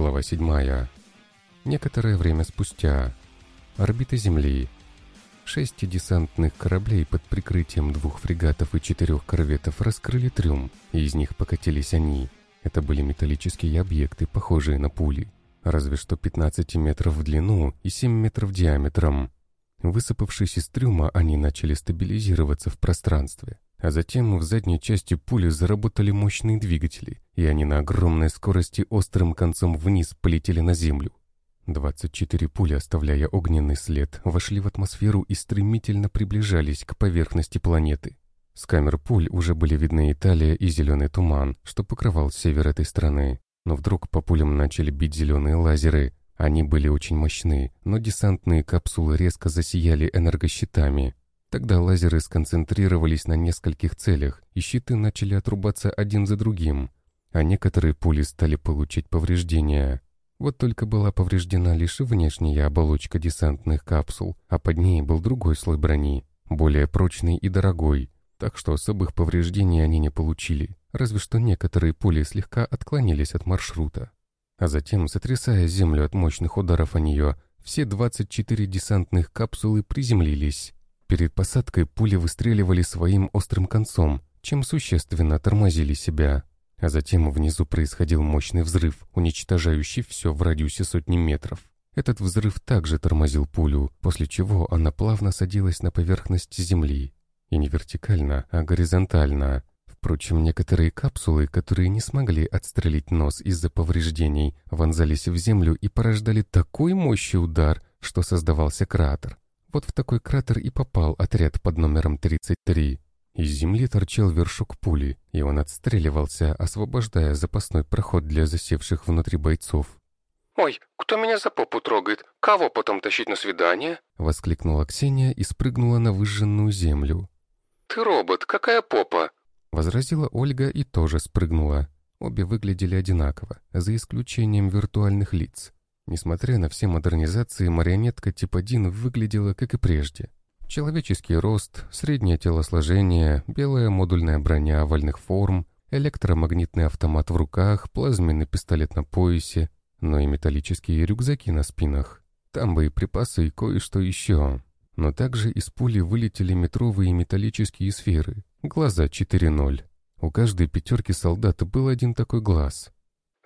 Глава 7. Некоторое время спустя. Орбита Земли. Шесть десантных кораблей под прикрытием двух фрегатов и четырех корветов раскрыли трюм, и из них покатились они. Это были металлические объекты, похожие на пули. Разве что 15 метров в длину и 7 метров диаметром. Высыпавшись из трюма, они начали стабилизироваться в пространстве. А затем в задней части пули заработали мощные двигатели, и они на огромной скорости острым концом вниз полетели на землю. 24 пули, оставляя огненный след, вошли в атмосферу и стремительно приближались к поверхности планеты. С камер пуль уже были видны Италия и зеленый туман, что покрывал север этой страны. Но вдруг по пулям начали бить зеленые лазеры. Они были очень мощны, но десантные капсулы резко засияли энергощитами, Тогда лазеры сконцентрировались на нескольких целях, и щиты начали отрубаться один за другим, а некоторые пули стали получать повреждения. Вот только была повреждена лишь внешняя оболочка десантных капсул, а под ней был другой слой брони, более прочный и дорогой, так что особых повреждений они не получили, разве что некоторые пули слегка отклонились от маршрута. А затем, сотрясая землю от мощных ударов о нее, все 24 десантных капсулы приземлились. Перед посадкой пули выстреливали своим острым концом, чем существенно тормозили себя. А затем внизу происходил мощный взрыв, уничтожающий все в радиусе сотни метров. Этот взрыв также тормозил пулю, после чего она плавно садилась на поверхность Земли. И не вертикально, а горизонтально. Впрочем, некоторые капсулы, которые не смогли отстрелить нос из-за повреждений, вонзались в Землю и порождали такой мощный удар, что создавался кратер. Вот в такой кратер и попал отряд под номером 33. Из земли торчал вершок пули, и он отстреливался, освобождая запасной проход для засевших внутри бойцов. «Ой, кто меня за попу трогает? Кого потом тащить на свидание?» — воскликнула Ксения и спрыгнула на выжженную землю. «Ты робот, какая попа?» — возразила Ольга и тоже спрыгнула. Обе выглядели одинаково, за исключением виртуальных лиц. Несмотря на все модернизации, марионетка тип 1 выглядела как и прежде. Человеческий рост, среднее телосложение, белая модульная броня овальных форм, электромагнитный автомат в руках, плазменный пистолет на поясе, но и металлические рюкзаки на спинах. Там боеприпасы и кое-что еще. Но также из пули вылетели метровые металлические сферы. Глаза 4.0. У каждой пятерки солдат был один такой глаз.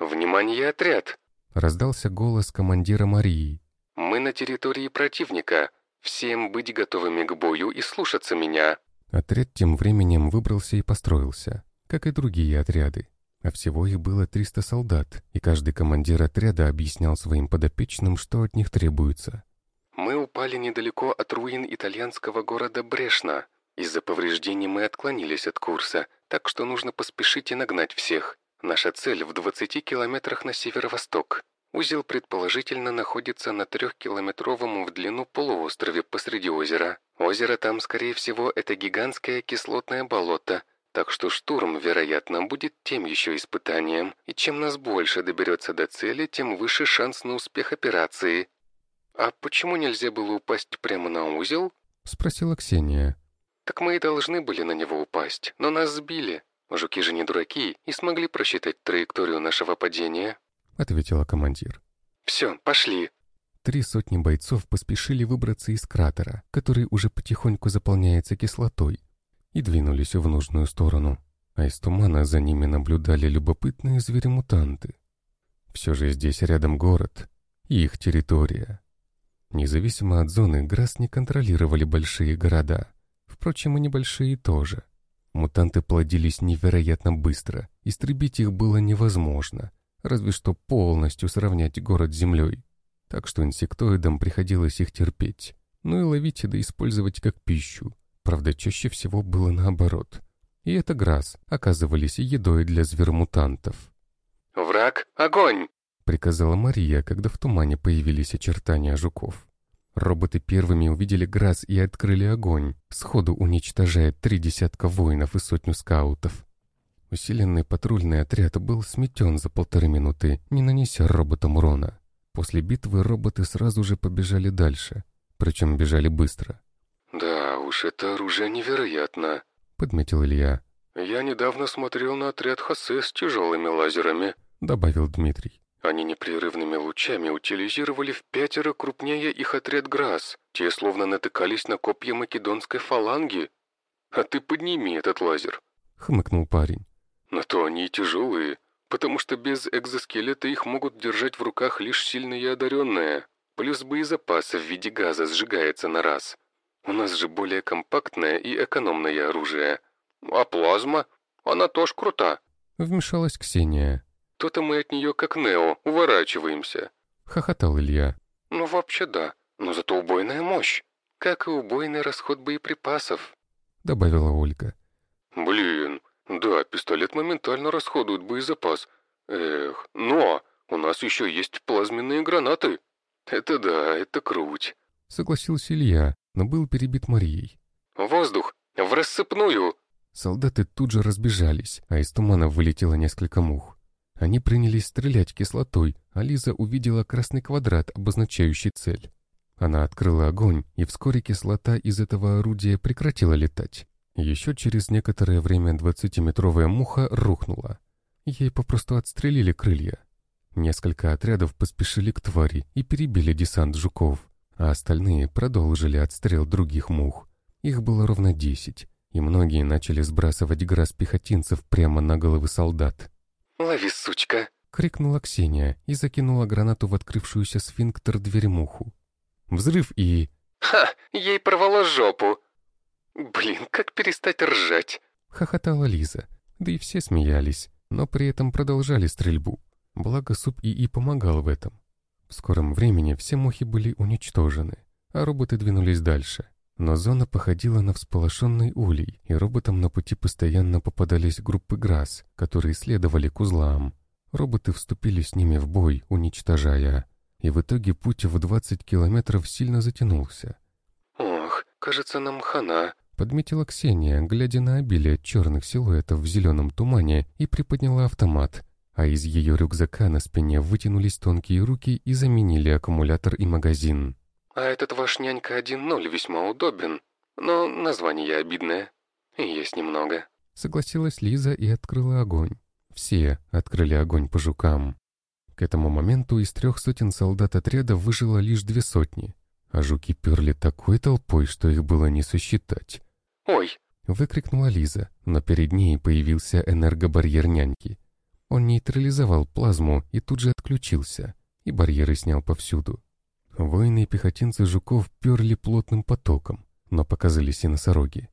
«Внимание, отряд! Раздался голос командира Марии. «Мы на территории противника. Всем быть готовыми к бою и слушаться меня». Отряд тем временем выбрался и построился, как и другие отряды. А всего их было 300 солдат, и каждый командир отряда объяснял своим подопечным, что от них требуется. «Мы упали недалеко от руин итальянского города Брешна. Из-за повреждений мы отклонились от курса, так что нужно поспешить и нагнать всех. Наша цель в 20 километрах на северо-восток. Узел предположительно находится на трехкилометровом в длину полуострове посреди озера. Озеро там, скорее всего, это гигантское кислотное болото, так что штурм, вероятно, будет тем еще испытанием, и чем нас больше доберется до цели, тем выше шанс на успех операции. «А почему нельзя было упасть прямо на узел?» — спросила Ксения. «Так мы и должны были на него упасть, но нас сбили. «Жуки же не дураки и смогли просчитать траекторию нашего падения», — ответила командир. «Все, пошли». Три сотни бойцов поспешили выбраться из кратера, который уже потихоньку заполняется кислотой, и двинулись в нужную сторону. А из тумана за ними наблюдали любопытные звери-мутанты. Все же здесь рядом город и их территория. Независимо от зоны, Грасс не контролировали большие города. Впрочем, и небольшие тоже — Мутанты плодились невероятно быстро, истребить их было невозможно, разве что полностью сравнять город с землей. Так что инсектоидам приходилось их терпеть, ну и ловить да использовать как пищу. Правда, чаще всего было наоборот. И это грас оказывались едой для зверомутантов. «Враг, огонь!» — приказала Мария, когда в тумане появились очертания жуков. Роботы первыми увидели Грасс и открыли огонь, сходу уничтожая три десятка воинов и сотню скаутов. Усиленный патрульный отряд был сметен за полторы минуты, не нанеся роботам урона. После битвы роботы сразу же побежали дальше, причем бежали быстро. «Да уж, это оружие невероятно», — подметил Илья. «Я недавно смотрел на отряд Хосе с тяжелыми лазерами», — добавил Дмитрий. Они непрерывными лучами утилизировали в пятеро крупнее их отряд ГРАС. Те словно натыкались на копья македонской фаланги. А ты подними этот лазер. Хмыкнул парень. На то они и тяжелые, потому что без экзоскелета их могут держать в руках лишь сильные одаренные. Плюс боезапас в виде газа сжигается на раз. У нас же более компактное и экономное оружие. А плазма? Она тоже крута. Вмешалась Ксения. То-то мы от нее, как Нео, уворачиваемся. Хохотал Илья. Ну, вообще да. Но зато убойная мощь. Как и убойный расход боеприпасов. Добавила Ольга. Блин, да, пистолет моментально расходует боезапас. Эх, но у нас еще есть плазменные гранаты. Это да, это круть. Согласился Илья, но был перебит Марией. Воздух! В рассыпную! Солдаты тут же разбежались, а из тумана вылетело несколько мух. Они принялись стрелять кислотой, а Лиза увидела красный квадрат, обозначающий цель. Она открыла огонь, и вскоре кислота из этого орудия прекратила летать. Еще через некоторое время двадцатиметровая муха рухнула. Ей попросту отстрелили крылья. Несколько отрядов поспешили к твари и перебили десант жуков, а остальные продолжили отстрел других мух. Их было ровно десять, и многие начали сбрасывать грас пехотинцев прямо на головы солдат. «Лови, сучка!» — крикнула Ксения и закинула гранату в открывшуюся сфинктер дверь муху. Взрыв и... «Ха! Ей порвало жопу!» «Блин, как перестать ржать?» — хохотала Лиза. Да и все смеялись, но при этом продолжали стрельбу. Благо суп ИИ помогал в этом. В скором времени все мухи были уничтожены, а роботы двинулись дальше. Но зона походила на всполошенный улей, и роботам на пути постоянно попадались группы ГРАС, которые следовали к узлам. Роботы вступили с ними в бой, уничтожая. И в итоге путь в 20 километров сильно затянулся. «Ох, кажется, нам хана», — подметила Ксения, глядя на обилие черных силуэтов в зеленом тумане, и приподняла автомат, а из ее рюкзака на спине вытянулись тонкие руки и заменили аккумулятор и магазин. А этот ваш нянька 1.0 весьма удобен, но название обидное. Есть немного. Согласилась Лиза и открыла огонь. Все открыли огонь по жукам. К этому моменту из трех сотен солдат отряда выжило лишь две сотни, а жуки перли такой толпой, что их было не сосчитать. «Ой!» — выкрикнула Лиза, но перед ней появился энергобарьер няньки. Он нейтрализовал плазму и тут же отключился, и барьеры снял повсюду. Воины и пехотинцы жуков перли плотным потоком, но показались и носороги.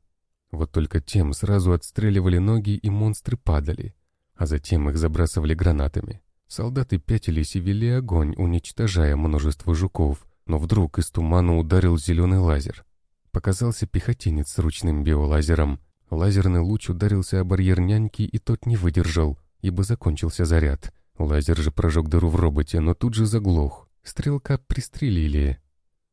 Вот только тем сразу отстреливали ноги, и монстры падали, а затем их забрасывали гранатами. Солдаты пятились и вели огонь, уничтожая множество жуков, но вдруг из тумана ударил зеленый лазер. Показался пехотинец с ручным биолазером. Лазерный луч ударился о барьер няньки, и тот не выдержал, ибо закончился заряд. Лазер же прожег дыру в роботе, но тут же заглох. Стрелка пристрелили.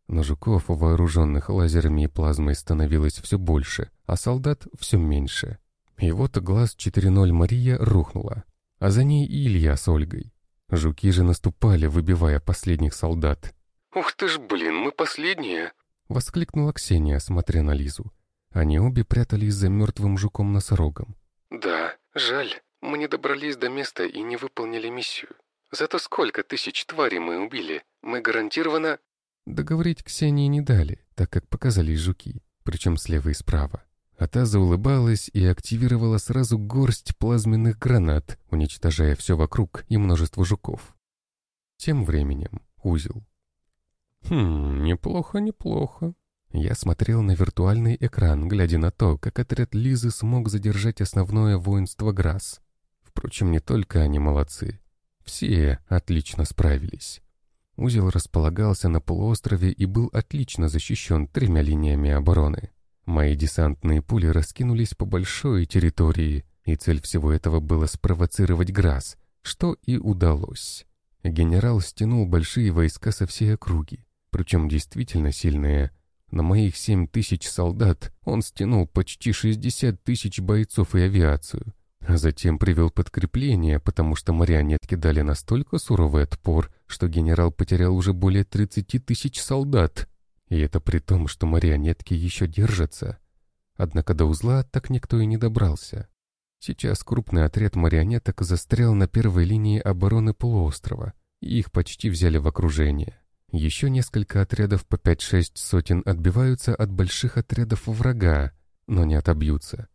Но жуков, вооруженных лазерами и плазмой, становилось все больше, а солдат все меньше. И вот глаз 4.0 Мария рухнула, а за ней и Илья с Ольгой. Жуки же наступали, выбивая последних солдат. «Ух ты ж, блин, мы последние!» — воскликнула Ксения, смотря на Лизу. Они обе прятались за мертвым жуком-носорогом. «Да, жаль, мы не добрались до места и не выполнили миссию. Зато сколько тысяч тварей мы убили. Мы гарантированно...» Договорить Ксении не дали, так как показались жуки, причем слева и справа. А та заулыбалась и активировала сразу горсть плазменных гранат, уничтожая все вокруг и множество жуков. Тем временем узел. Хм, неплохо, неплохо. Я смотрел на виртуальный экран, глядя на то, как отряд Лизы смог задержать основное воинство Грасс. Впрочем, не только они молодцы. Все отлично справились. Узел располагался на полуострове и был отлично защищен тремя линиями обороны. Мои десантные пули раскинулись по большой территории, и цель всего этого было спровоцировать Грасс, что и удалось. Генерал стянул большие войска со всей округи, причем действительно сильные. На моих семь тысяч солдат он стянул почти шестьдесят тысяч бойцов и авиацию. А затем привел подкрепление, потому что марионетки дали настолько суровый отпор, что генерал потерял уже более 30 тысяч солдат. И это при том, что марионетки еще держатся. Однако до узла так никто и не добрался. Сейчас крупный отряд марионеток застрял на первой линии обороны полуострова, и их почти взяли в окружение. Еще несколько отрядов по 5-6 сотен отбиваются от больших отрядов врага, но не отобьются.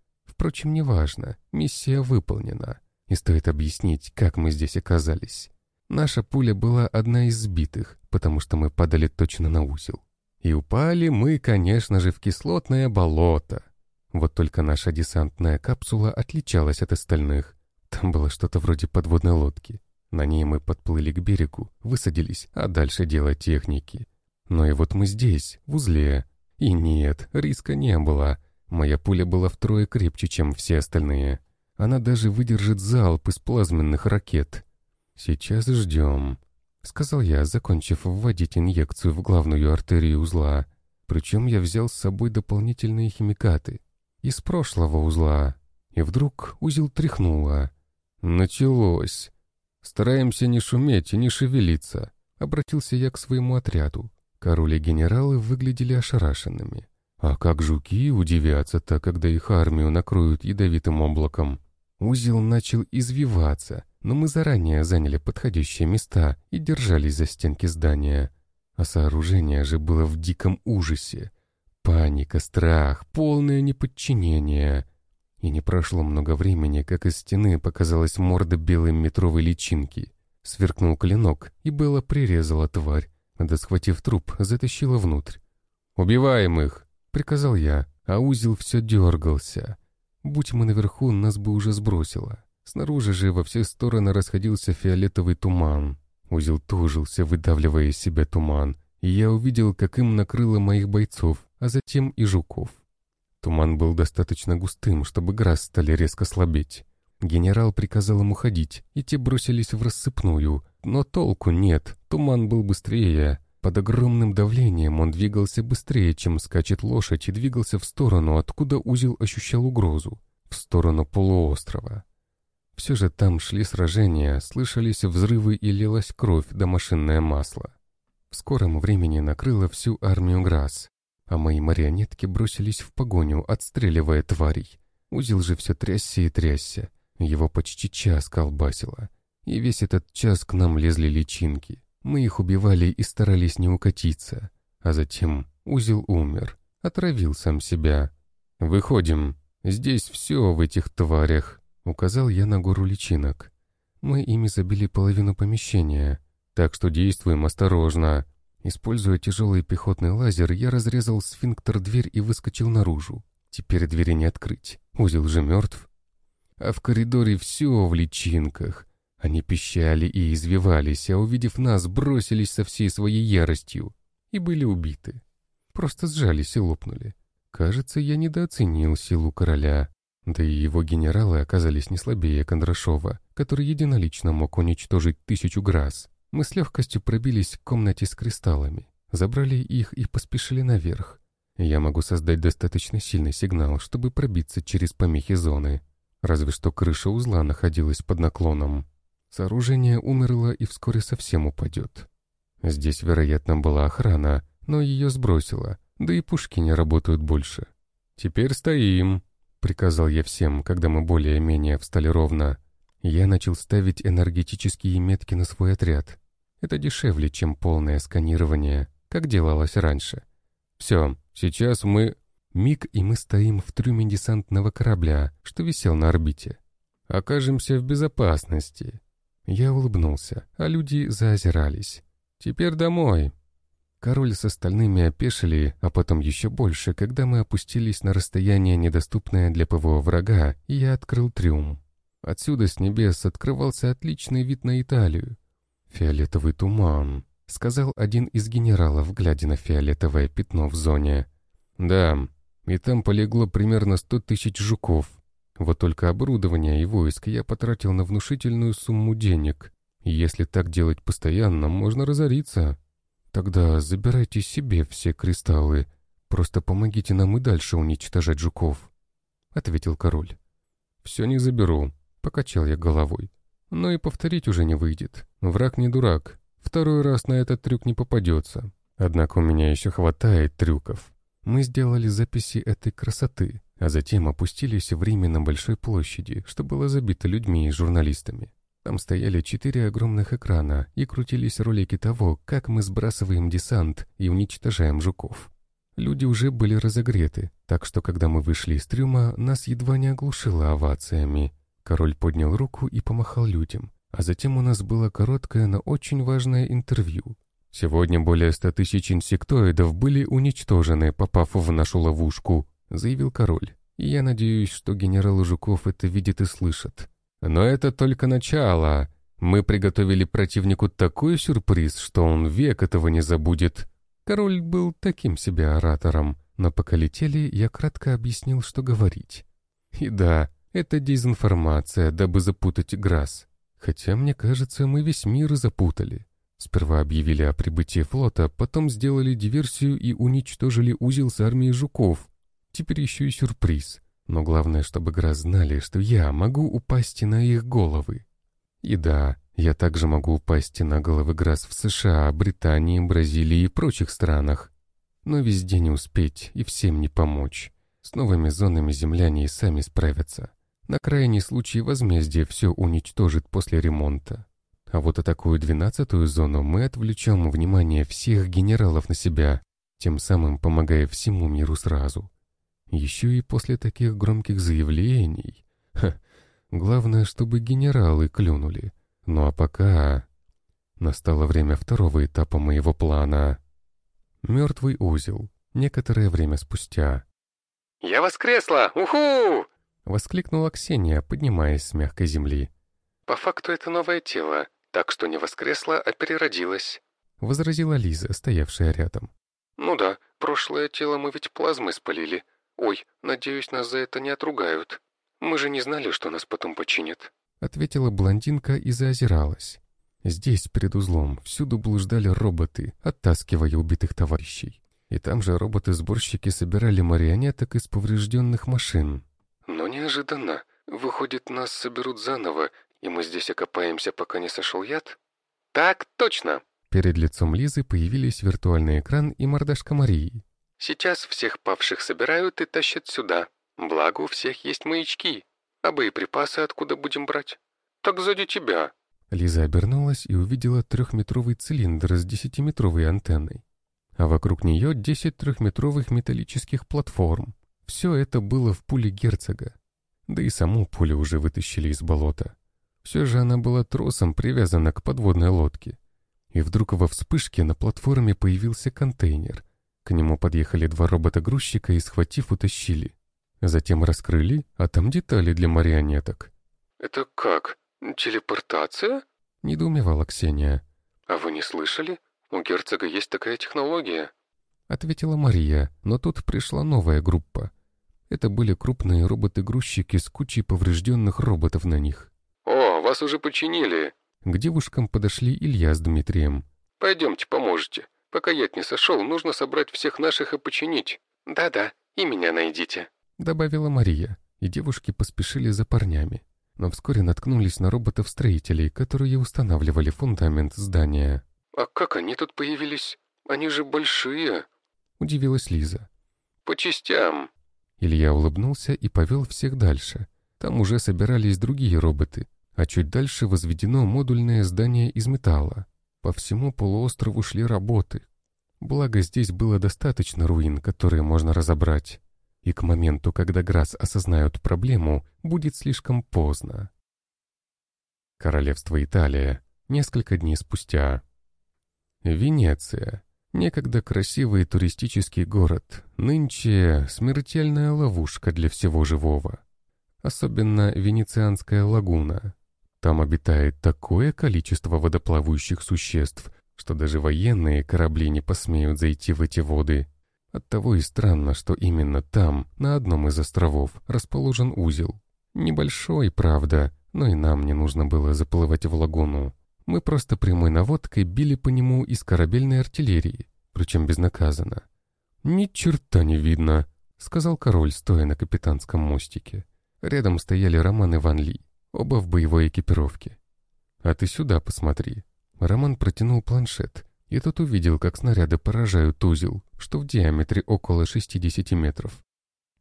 Впрочем, неважно, миссия выполнена. И стоит объяснить, как мы здесь оказались. Наша пуля была одна из сбитых, потому что мы падали точно на узел. И упали мы, конечно же, в кислотное болото. Вот только наша десантная капсула отличалась от остальных. Там было что-то вроде подводной лодки. На ней мы подплыли к берегу, высадились, а дальше дело техники. Но и вот мы здесь, в узле. И нет, риска не было. Моя пуля была втрое крепче, чем все остальные. Она даже выдержит залп из плазменных ракет. «Сейчас ждем», — сказал я, закончив вводить инъекцию в главную артерию узла. Причем я взял с собой дополнительные химикаты. Из прошлого узла. И вдруг узел тряхнуло. «Началось!» «Стараемся не шуметь и не шевелиться», — обратился я к своему отряду. Король и генералы выглядели ошарашенными. А как жуки удивятся-то, когда их армию накроют ядовитым облаком? Узел начал извиваться, но мы заранее заняли подходящие места и держались за стенки здания. А сооружение же было в диком ужасе. Паника, страх, полное неподчинение. И не прошло много времени, как из стены показалась морда белой метровой личинки. Сверкнул клинок, и Белла прирезала тварь, да, схватив труп, затащила внутрь. «Убиваем их!» — приказал я, а узел все дергался. Будь мы наверху, нас бы уже сбросило. Снаружи же во все стороны расходился фиолетовый туман. Узел тужился, выдавливая из себя туман, и я увидел, как им накрыло моих бойцов, а затем и жуков. Туман был достаточно густым, чтобы грас стали резко слабеть. Генерал приказал им уходить, и те бросились в рассыпную, но толку нет, туман был быстрее. Под огромным давлением он двигался быстрее, чем скачет лошадь, и двигался в сторону, откуда узел ощущал угрозу, в сторону полуострова. Все же там шли сражения, слышались взрывы и лилась кровь да машинное масло. В скором времени накрыло всю армию Грасс, а мои марионетки бросились в погоню, отстреливая тварей. Узел же все трясся и трясся. Его почти час колбасило. И весь этот час к нам лезли личинки. Мы их убивали и старались не укатиться. А затем узел умер. Отравил сам себя. «Выходим. Здесь все в этих тварях», — указал я на гору личинок. Мы ими забили половину помещения, так что действуем осторожно. Используя тяжелый пехотный лазер, я разрезал сфинктер дверь и выскочил наружу. Теперь двери не открыть. Узел же мертв. А в коридоре все в личинках. Они пищали и извивались, а увидев нас, бросились со всей своей яростью. И были убиты. Просто сжались и лопнули. Кажется, я недооценил силу короля. Да и его генералы оказались не слабее Кондрашова, который единолично мог уничтожить тысячу грас. Мы с легкостью пробились к комнате с кристаллами, забрали их и поспешили наверх. Я могу создать достаточно сильный сигнал, чтобы пробиться через помехи зоны. Разве что крыша узла находилась под наклоном. Сооружение умерло и вскоре совсем упадет. Здесь, вероятно, была охрана, но ее сбросило, да и пушки не работают больше. «Теперь стоим», — приказал я всем, когда мы более-менее встали ровно. Я начал ставить энергетические метки на свой отряд. Это дешевле, чем полное сканирование, как делалось раньше. Все, сейчас мы... Миг, и мы стоим в трюме десантного корабля, что висел на орбите. Окажемся в безопасности. Я улыбнулся, а люди заозирались. Теперь домой. Король с остальными опешили, а потом еще больше, когда мы опустились на расстояние, недоступное для ПВО врага, и я открыл трюм. Отсюда с небес открывался отличный вид на Италию. «Фиолетовый туман», — сказал один из генералов, глядя на фиолетовое пятно в зоне. «Да, и там полегло примерно сто тысяч жуков. Вот только оборудование и войск я потратил на внушительную сумму денег. Если так делать постоянно, можно разориться. Тогда забирайте себе все кристаллы. Просто помогите нам и дальше уничтожать жуков», — ответил король. «Все не заберу», — покачал я головой. Но и повторить уже не выйдет. Враг не дурак. Второй раз на этот трюк не попадется. Однако у меня еще хватает трюков. Мы сделали записи этой красоты, а затем опустились в Риме на большой площади, что было забито людьми и журналистами. Там стояли четыре огромных экрана и крутились ролики того, как мы сбрасываем десант и уничтожаем жуков. Люди уже были разогреты, так что когда мы вышли из трюма, нас едва не оглушило овациями. Король поднял руку и помахал людям, а затем у нас было короткое, но очень важное интервью. «Сегодня более ста тысяч инсектоидов были уничтожены, попав в нашу ловушку», — заявил король. И я надеюсь, что генерал Жуков это видит и слышит. Но это только начало. Мы приготовили противнику такой сюрприз, что он век этого не забудет. Король был таким себе оратором, но пока летели, я кратко объяснил, что говорить. И да, это дезинформация, дабы запутать Грасс. Хотя, мне кажется, мы весь мир запутали. Сперва объявили о прибытии флота, потом сделали диверсию и уничтожили узел с армией жуков. Теперь еще и сюрприз. Но главное, чтобы Грасс знали, что я могу упасть на их головы. И да, я также могу упасть на головы Грасс в США, Британии, Бразилии и прочих странах. Но везде не успеть и всем не помочь. С новыми зонами земляне и сами справятся. На крайний случай возмездие все уничтожит после ремонта. А вот о такую двенадцатую зону мы отвлечем внимание всех генералов на себя, тем самым помогая всему миру сразу. Еще и после таких громких заявлений. Ха, главное, чтобы генералы клюнули. Ну а пока... Настало время второго этапа моего плана. Мертвый узел. Некоторое время спустя. «Я воскресла! Уху!» — воскликнула Ксения, поднимаясь с мягкой земли. «По факту это новое тело, так что не воскресла, а переродилась», — возразила Лиза, стоявшая рядом. «Ну да, прошлое тело мы ведь плазмой спалили. Ой, надеюсь, нас за это не отругают. Мы же не знали, что нас потом починят» ответила блондинка и заозиралась. Здесь, перед узлом, всюду блуждали роботы, оттаскивая убитых товарищей. И там же роботы-сборщики собирали марионеток из поврежденных машин. «Но неожиданно. Выходит, нас соберут заново, и мы здесь окопаемся, пока не сошел яд?» «Так точно!» Перед лицом Лизы появились виртуальный экран и мордашка Марии. «Сейчас всех павших собирают и тащат сюда. Благо, у всех есть маячки. А боеприпасы откуда будем брать? Так сзади тебя. Лиза обернулась и увидела трехметровый цилиндр с десятиметровой антенной. А вокруг нее десять трехметровых металлических платформ. Все это было в пуле герцога. Да и саму пулю уже вытащили из болота. Все же она была тросом привязана к подводной лодке. И вдруг во вспышке на платформе появился контейнер. К нему подъехали два робота-грузчика и, схватив, утащили. Затем раскрыли, а там детали для марионеток. «Это как? Телепортация?» — недоумевала Ксения. «А вы не слышали? У герцога есть такая технология». Ответила Мария, но тут пришла новая группа. Это были крупные роботы-грузчики с кучей поврежденных роботов на них. «О, вас уже починили!» К девушкам подошли Илья с Дмитрием. «Пойдемте, поможете. Пока яд не сошел, нужно собрать всех наших и починить. Да-да, и меня найдите». — добавила Мария, и девушки поспешили за парнями. Но вскоре наткнулись на роботов-строителей, которые устанавливали фундамент здания. «А как они тут появились? Они же большие!» — удивилась Лиза. «По частям!» Илья улыбнулся и повел всех дальше. Там уже собирались другие роботы, а чуть дальше возведено модульное здание из металла. По всему полуострову шли работы. Благо здесь было достаточно руин, которые можно разобрать и к моменту, когда Грасс осознают проблему, будет слишком поздно. Королевство Италия. Несколько дней спустя. Венеция. Некогда красивый туристический город, нынче смертельная ловушка для всего живого. Особенно Венецианская лагуна. Там обитает такое количество водоплавающих существ, что даже военные корабли не посмеют зайти в эти воды Оттого и странно, что именно там, на одном из островов, расположен узел. Небольшой, правда, но и нам не нужно было заплывать в лагуну. Мы просто прямой наводкой били по нему из корабельной артиллерии, причем безнаказанно. «Ни черта не видно», — сказал король, стоя на капитанском мостике. Рядом стояли Роман и Ван Ли, оба в боевой экипировке. «А ты сюда посмотри». Роман протянул планшет, и тот увидел, как снаряды поражают узел, что в диаметре около 60 метров.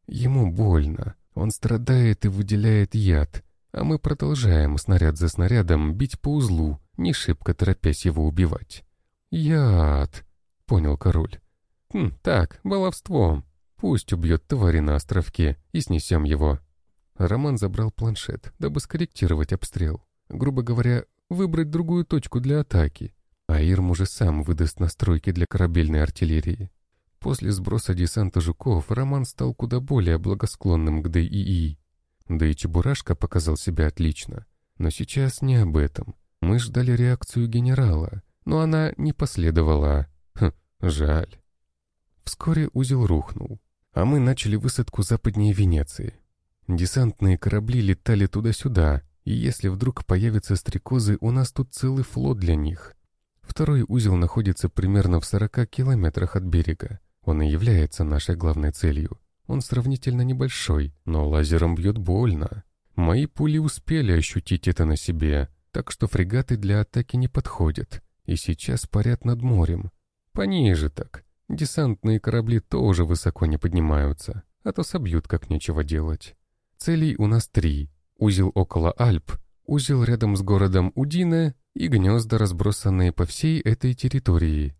Ему больно, он страдает и выделяет яд, а мы продолжаем снаряд за снарядом бить по узлу, не шибко торопясь его убивать. «Яд!» — понял король. «Хм, так, баловством. Пусть убьет твари на островке и снесем его». Роман забрал планшет, дабы скорректировать обстрел. Грубо говоря, выбрать другую точку для атаки. А Ирм уже сам выдаст настройки для корабельной артиллерии. После сброса десанта жуков Роман стал куда более благосклонным к ДИИ. Да и Чебурашка показал себя отлично. Но сейчас не об этом. Мы ждали реакцию генерала, но она не последовала. Хм, жаль. Вскоре узел рухнул, а мы начали высадку западнее Венеции. Десантные корабли летали туда-сюда, и если вдруг появятся стрекозы, у нас тут целый флот для них. Второй узел находится примерно в 40 километрах от берега. Он и является нашей главной целью. Он сравнительно небольшой, но лазером бьет больно. Мои пули успели ощутить это на себе, так что фрегаты для атаки не подходят, и сейчас парят над морем. Пониже так. Десантные корабли тоже высоко не поднимаются, а то собьют, как нечего делать. Целей у нас три. Узел около Альп, узел рядом с городом Удине и гнезда, разбросанные по всей этой территории.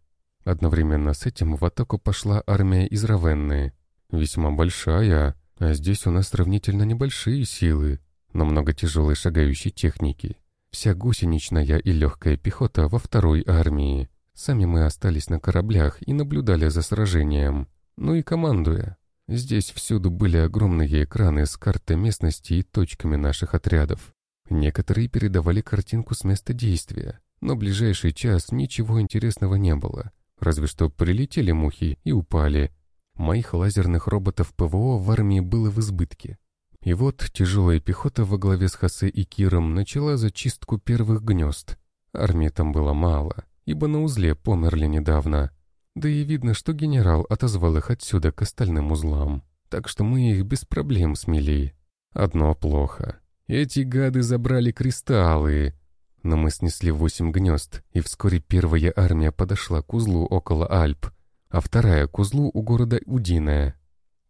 Одновременно с этим в атаку пошла армия из Равенны. Весьма большая, а здесь у нас сравнительно небольшие силы, но много тяжелой шагающей техники. Вся гусеничная и легкая пехота во второй армии. Сами мы остались на кораблях и наблюдали за сражением. Ну и командуя. Здесь всюду были огромные экраны с картой местности и точками наших отрядов. Некоторые передавали картинку с места действия, но ближайший час ничего интересного не было. Разве что прилетели мухи и упали. Моих лазерных роботов ПВО в армии было в избытке. И вот тяжелая пехота во главе с Хосе и Киром начала зачистку первых гнезд. Армии там было мало, ибо на узле померли недавно. Да и видно, что генерал отозвал их отсюда к остальным узлам. Так что мы их без проблем смели. Одно плохо. Эти гады забрали кристаллы. Но мы снесли восемь гнезд, и вскоре первая армия подошла к узлу около Альп, а вторая к узлу у города Удиная.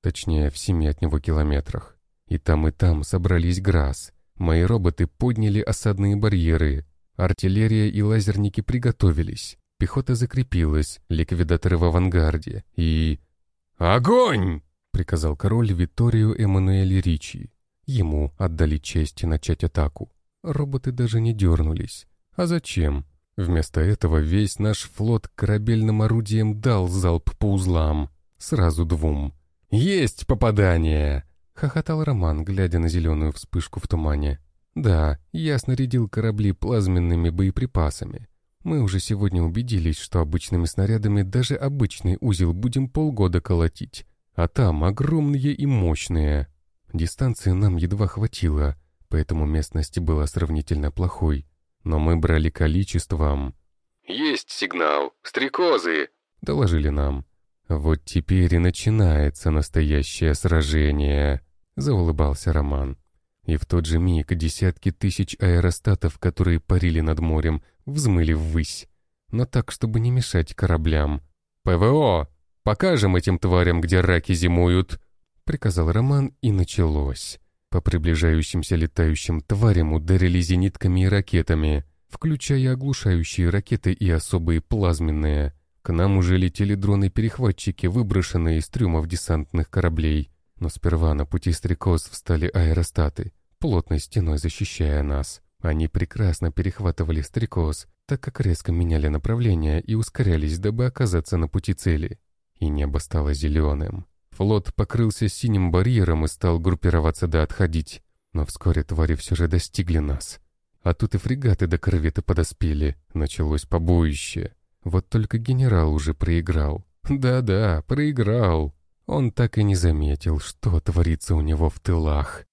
Точнее, в семи от него километрах. И там, и там собрались ГРАС. Мои роботы подняли осадные барьеры. Артиллерия и лазерники приготовились. Пехота закрепилась, ликвидаторы в авангарде. И... «Огонь!» — приказал король Виторию Эммануэль Ричи. Ему отдали честь начать атаку. Роботы даже не дернулись. А зачем? Вместо этого весь наш флот корабельным орудием дал залп по узлам. Сразу двум. «Есть попадание!» — хохотал Роман, глядя на зеленую вспышку в тумане. «Да, я снарядил корабли плазменными боеприпасами. Мы уже сегодня убедились, что обычными снарядами даже обычный узел будем полгода колотить, а там огромные и мощные. Дистанции нам едва хватило, поэтому местность была сравнительно плохой, но мы брали количеством». «Есть сигнал! Стрекозы!» — доложили нам. «Вот теперь и начинается настоящее сражение», — заулыбался Роман. И в тот же миг десятки тысяч аэростатов, которые парили над морем, взмыли ввысь. Но так, чтобы не мешать кораблям. «ПВО! Покажем этим тварям, где раки зимуют!» — приказал Роман, и началось. По приближающимся летающим тварям ударили зенитками и ракетами, включая оглушающие ракеты и особые плазменные — к нам уже летели дроны-перехватчики, выброшенные из трюмов десантных кораблей. Но сперва на пути стрекоз встали аэростаты, плотной стеной защищая нас. Они прекрасно перехватывали стрекоз, так как резко меняли направление и ускорялись, дабы оказаться на пути цели. И небо стало зеленым. Флот покрылся синим барьером и стал группироваться да отходить. Но вскоре твари все же достигли нас. А тут и фрегаты до корветы подоспели. Началось побоище. Вот только генерал уже проиграл. Да-да, проиграл. Он так и не заметил, что творится у него в тылах.